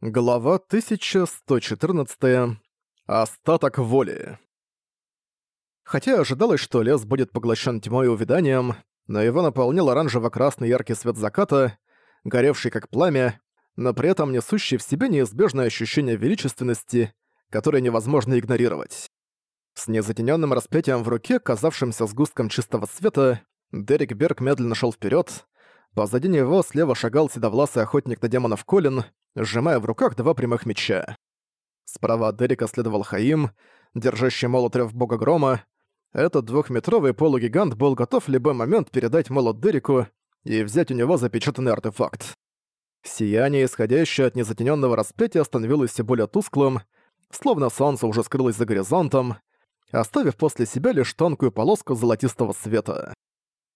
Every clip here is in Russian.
Глава 1114. Остаток воли. Хотя ожидалось, что лес будет поглощен тьмой и увиданием, но его наполнил оранжево-красный яркий свет заката, горевший как пламя, но при этом несущий в себе неизбежное ощущение величественности, которое невозможно игнорировать. С незатененным распятием в руке, казавшимся сгустком чистого света, Дерек Берг медленно шел вперед. Позади него слева шагал седовласый охотник на демонов Колин — сжимая в руках два прямых меча. Справа от Дерека следовал Хаим, держащий молот рёв бога грома. Этот двухметровый полугигант был готов в любой момент передать молот Дереку и взять у него запечатанный артефакт. Сияние, исходящее от незатененного распятия, становилось все более тусклым, словно солнце уже скрылось за горизонтом, оставив после себя лишь тонкую полоску золотистого света.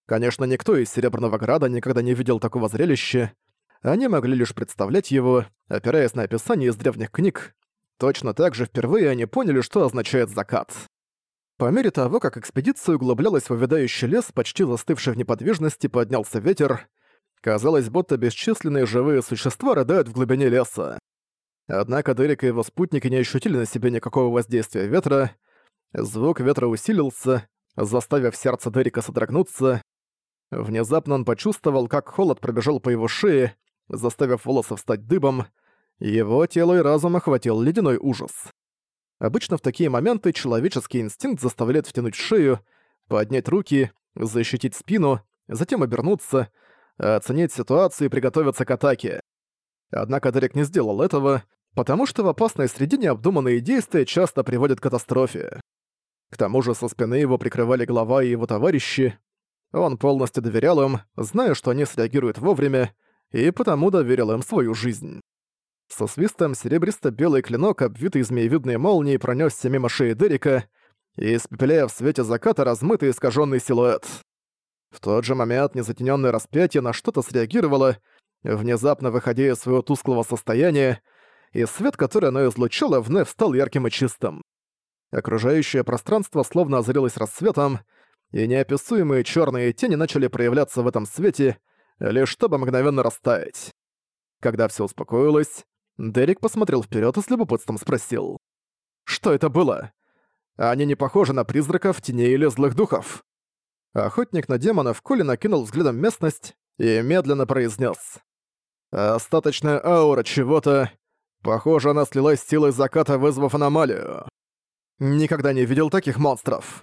Конечно, никто из Серебряного Града никогда не видел такого зрелища, они могли лишь представлять его, опираясь на описание из древних книг. Точно так же впервые они поняли, что означает закат. По мере того, как экспедиция углублялась в увядающий лес, почти застывший в неподвижности, поднялся ветер. Казалось, будто бесчисленные живые существа рыдают в глубине леса. Однако Дерек и его спутники не ощутили на себе никакого воздействия ветра. Звук ветра усилился, заставив сердце Дерека содрогнуться. Внезапно он почувствовал, как холод пробежал по его шее, заставив волосы встать дыбом, его тело и разум охватил ледяной ужас. Обычно в такие моменты человеческий инстинкт заставляет втянуть шею, поднять руки, защитить спину, затем обернуться, оценить ситуацию и приготовиться к атаке. Однако Дерек не сделал этого, потому что в опасной среде необдуманные действия часто приводят к катастрофе. К тому же со спины его прикрывали глава и его товарищи. Он полностью доверял им, зная, что они среагируют вовремя, и потому доверил им свою жизнь. Со свистом серебристо-белый клинок, обвитый змеевидной молнией, пронёсся мимо шеи Дерека, и испепеляя в свете заката размытый искажённый силуэт. В тот же момент незатенённое распятие на что-то среагировало, внезапно выходя из своего тусклого состояния, и свет, который оно излучало, вновь стал ярким и чистым. Окружающее пространство словно озарилось рассветом, и неописуемые чёрные тени начали проявляться в этом свете — лишь чтобы мгновенно растаять. Когда все успокоилось, Дерек посмотрел вперед и с любопытством спросил. «Что это было? Они не похожи на призраков, теней или злых духов?» Охотник на демонов Коли накинул взглядом местность и медленно произнес: «Остаточная аура чего-то. Похоже, она слилась с силой заката, вызвав аномалию. Никогда не видел таких монстров».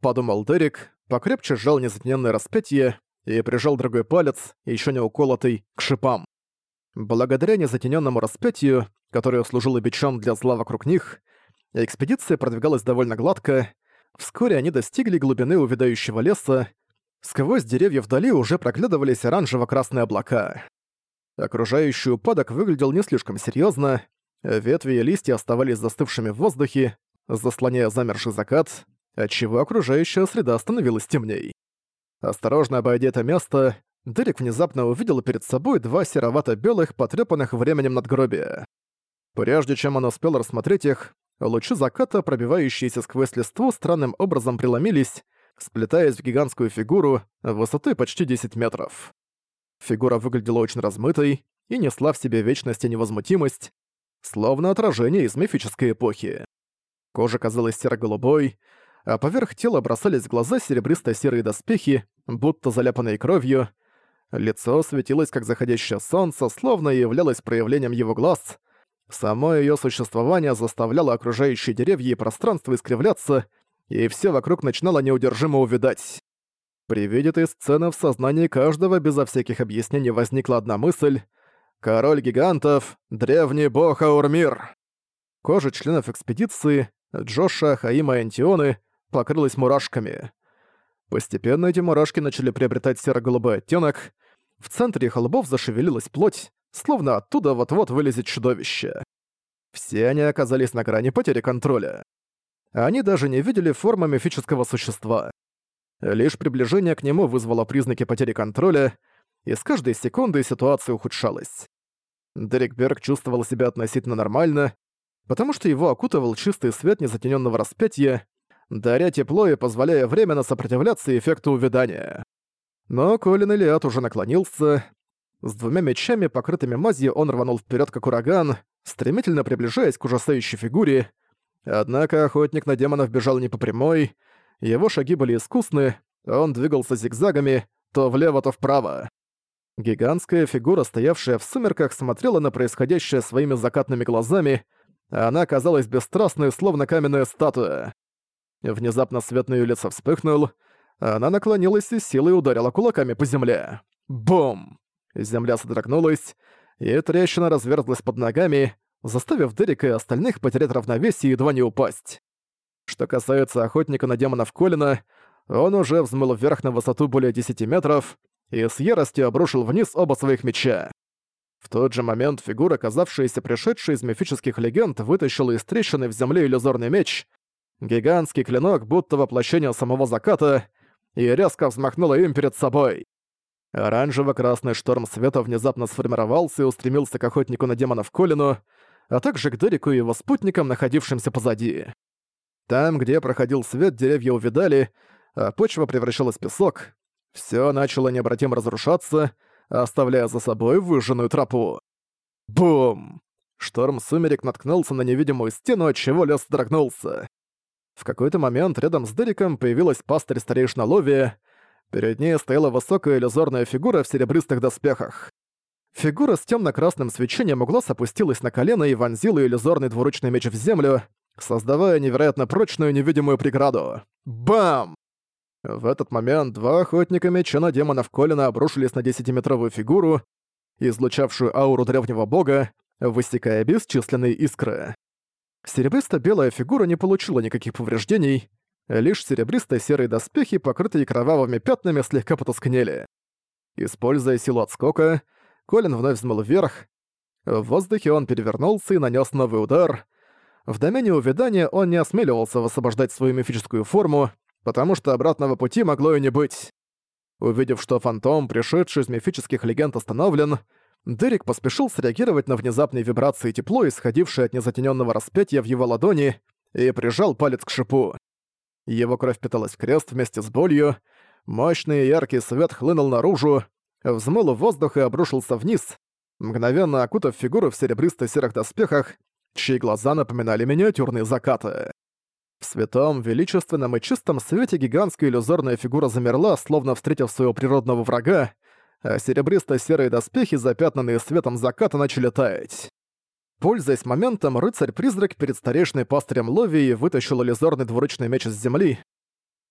Подумал Дерек, покрепче сжал незатененное распятие и прижал другой палец, еще не уколотый, к шипам. Благодаря незатененному распятию, которое служило бичом для зла вокруг них, экспедиция продвигалась довольно гладко. Вскоре они достигли глубины увядающего леса. Сквозь деревья вдали уже проглядывались оранжево-красные облака. Окружающий упадок выглядел не слишком серьезно. Ветви и листья оставались застывшими в воздухе, заслоняя замерзший закат, отчего окружающая среда становилась темней. Осторожно обойдя это место, Дерек внезапно увидел перед собой два серовато-белых, потрепанных временем надгробия. Прежде чем он успел рассмотреть их, лучи заката, пробивающиеся сквозь листву, странным образом преломились, сплетаясь в гигантскую фигуру высотой почти 10 метров. Фигура выглядела очень размытой и несла в себе вечность и невозмутимость, словно отражение из мифической эпохи. Кожа казалась серо-голубой, а поверх тела бросались глаза серебристо-серые доспехи, будто заляпанные кровью. Лицо светилось, как заходящее солнце, словно являлось проявлением его глаз. Само ее существование заставляло окружающие деревья и пространство искривляться, и все вокруг начинало неудержимо увидать. При виде этой сцены в сознании каждого безо всяких объяснений возникла одна мысль — «Король гигантов, древний бог Аурмир!» Кожа членов экспедиции, Джоша, Хаима и Антионы — покрылась мурашками. Постепенно эти мурашки начали приобретать серо-голубой оттенок. В центре их лбов зашевелилась плоть, словно оттуда вот-вот вылезет чудовище. Все они оказались на грани потери контроля. Они даже не видели формы мифического существа. Лишь приближение к нему вызвало признаки потери контроля, и с каждой секундой ситуация ухудшалась. Дерек Берг чувствовал себя относительно нормально, потому что его окутывал чистый свет незатененного распятия, даря тепло и позволяя временно сопротивляться эффекту увядания. Но Колин Элиот уже наклонился. С двумя мечами, покрытыми мазью, он рванул вперед как ураган, стремительно приближаясь к ужасающей фигуре. Однако охотник на демонов бежал не по прямой, его шаги были искусны, он двигался зигзагами, то влево, то вправо. Гигантская фигура, стоявшая в сумерках, смотрела на происходящее своими закатными глазами, она казалась бесстрастной, словно каменная статуя. Внезапно свет на её лице вспыхнул, она наклонилась и силой ударила кулаками по земле. Бум! Земля содрогнулась, и трещина разверзлась под ногами, заставив Дерека и остальных потерять равновесие и едва не упасть. Что касается охотника на демонов Колина, он уже взмыл вверх на высоту более 10 метров и с яростью обрушил вниз оба своих меча. В тот же момент фигура, оказавшаяся пришедшей из мифических легенд, вытащила из трещины в земле иллюзорный меч Гигантский клинок будто воплощение самого заката и резко взмахнуло им перед собой. Оранжево-красный шторм света внезапно сформировался и устремился к охотнику на демонов Колину, а также к Дереку и его спутникам, находившимся позади. Там, где проходил свет, деревья увидали, а почва превращалась в песок. Всё начало необратимо разрушаться, оставляя за собой выжженную тропу. Бум! Шторм сумерек наткнулся на невидимую стену, отчего лес дрогнулся. В какой-то момент рядом с Дериком появилась пастырь старейшина Лови. Перед ней стояла высокая иллюзорная фигура в серебристых доспехах. Фигура с темно-красным свечением угла опустилась на колено и вонзила иллюзорный двуручный меч в землю, создавая невероятно прочную невидимую преграду. Бам! В этот момент два охотника меча на демонов Колина обрушились на десятиметровую фигуру, излучавшую ауру древнего бога, высекая бесчисленные искры. Серебристо-белая фигура не получила никаких повреждений, лишь серебристо-серые доспехи, покрытые кровавыми пятнами, слегка потускнели. Используя силу отскока, Колин вновь взмыл вверх. В воздухе он перевернулся и нанес новый удар. В домене увядания он не осмеливался высвобождать свою мифическую форму, потому что обратного пути могло и не быть. Увидев, что фантом, пришедший из мифических легенд, остановлен, Дерек поспешил среагировать на внезапные вибрации тепло, исходившее от незатененного распятия в его ладони, и прижал палец к шипу. Его кровь питалась в крест вместе с болью, мощный яркий свет хлынул наружу, взмыл в воздух и обрушился вниз, мгновенно окутав фигуру в серебристо-серых доспехах, чьи глаза напоминали миниатюрные закаты. В святом, величественном и чистом свете гигантская иллюзорная фигура замерла, словно встретив своего природного врага, а серебристо-серые доспехи, запятнанные светом заката, начали таять. Пользуясь моментом, рыцарь-призрак перед старейшиной пастырем Ловии вытащил иллюзорный двуручный меч из земли.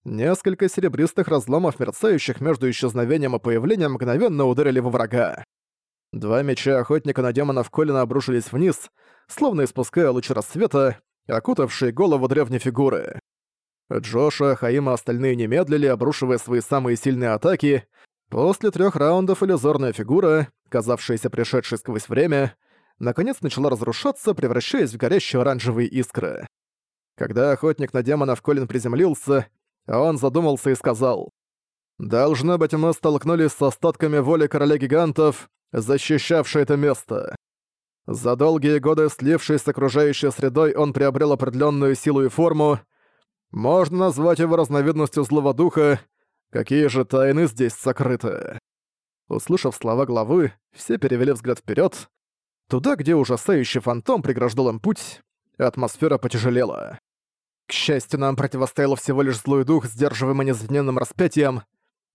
Несколько серебристых разломов, мерцающих между исчезновением и появлением, мгновенно ударили во врага. Два меча охотника на демонов Колина обрушились вниз, словно испуская лучи рассвета, окутавшие голову древней фигуры. Джоша, Хаима остальные немедлили, обрушивая свои самые сильные атаки, После трех раундов иллюзорная фигура, казавшаяся пришедшей сквозь время, наконец начала разрушаться, превращаясь в горящие оранжевые искры. Когда охотник на демонов Колин приземлился, он задумался и сказал, «Должно быть, мы столкнулись с остатками воли короля гигантов, защищавшей это место. За долгие годы, слившись с окружающей средой, он приобрел определенную силу и форму. Можно назвать его разновидностью злого духа — Какие же тайны здесь сокрыты? Услышав слова главы, все перевели взгляд вперед, туда, где ужасающий фантом преграждал им путь, атмосфера потяжелела. К счастью, нам противостоял всего лишь злой дух, сдерживаемый незамененным распятием,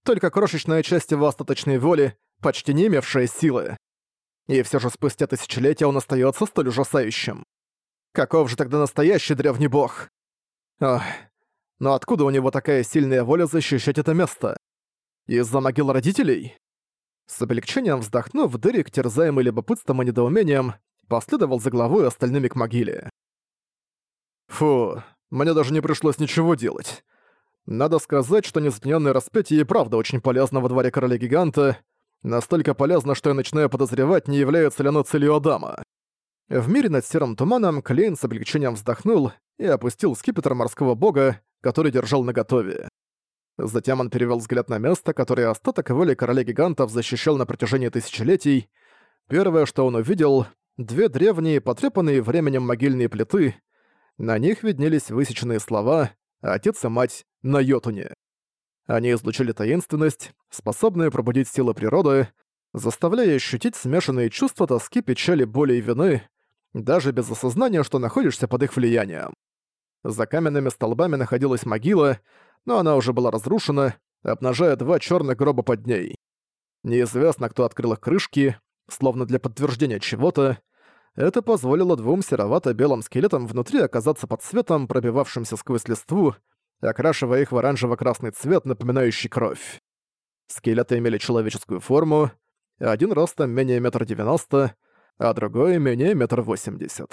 только крошечная часть его остаточной воли, почти не имевшая силы. И все же спустя тысячелетия он остается столь ужасающим. Каков же тогда настоящий древний бог? Ох, но откуда у него такая сильная воля защищать это место? Из-за могил родителей? С облегчением вздохнув, Дерек, терзаемый любопытством и недоумением, последовал за главой остальными к могиле. Фу, мне даже не пришлось ничего делать. Надо сказать, что незатенённое распятие и правда очень полезно во дворе короля-гиганта, настолько полезно, что я начинаю подозревать, не является ли оно целью Адама. В мире над серым туманом Клейн с облегчением вздохнул и опустил скипетр морского бога, который держал наготове. Затем он перевел взгляд на место, которое остаток воли короля гигантов защищал на протяжении тысячелетий. Первое, что он увидел — две древние, потрепанные временем могильные плиты. На них виднелись высеченные слова «Отец и мать» на Йотуне. Они излучили таинственность, способную пробудить силы природы, заставляя ощутить смешанные чувства тоски, печали, боли и вины, даже без осознания, что находишься под их влиянием. За каменными столбами находилась могила, но она уже была разрушена, обнажая два черных гроба под ней. Неизвестно, кто открыл их крышки, словно для подтверждения чего-то. Это позволило двум серовато-белым скелетам внутри оказаться под светом, пробивавшимся сквозь листву, окрашивая их в оранжево-красный цвет, напоминающий кровь. Скелеты имели человеческую форму, один ростом менее метр девяносто, а другой менее метр восемьдесят.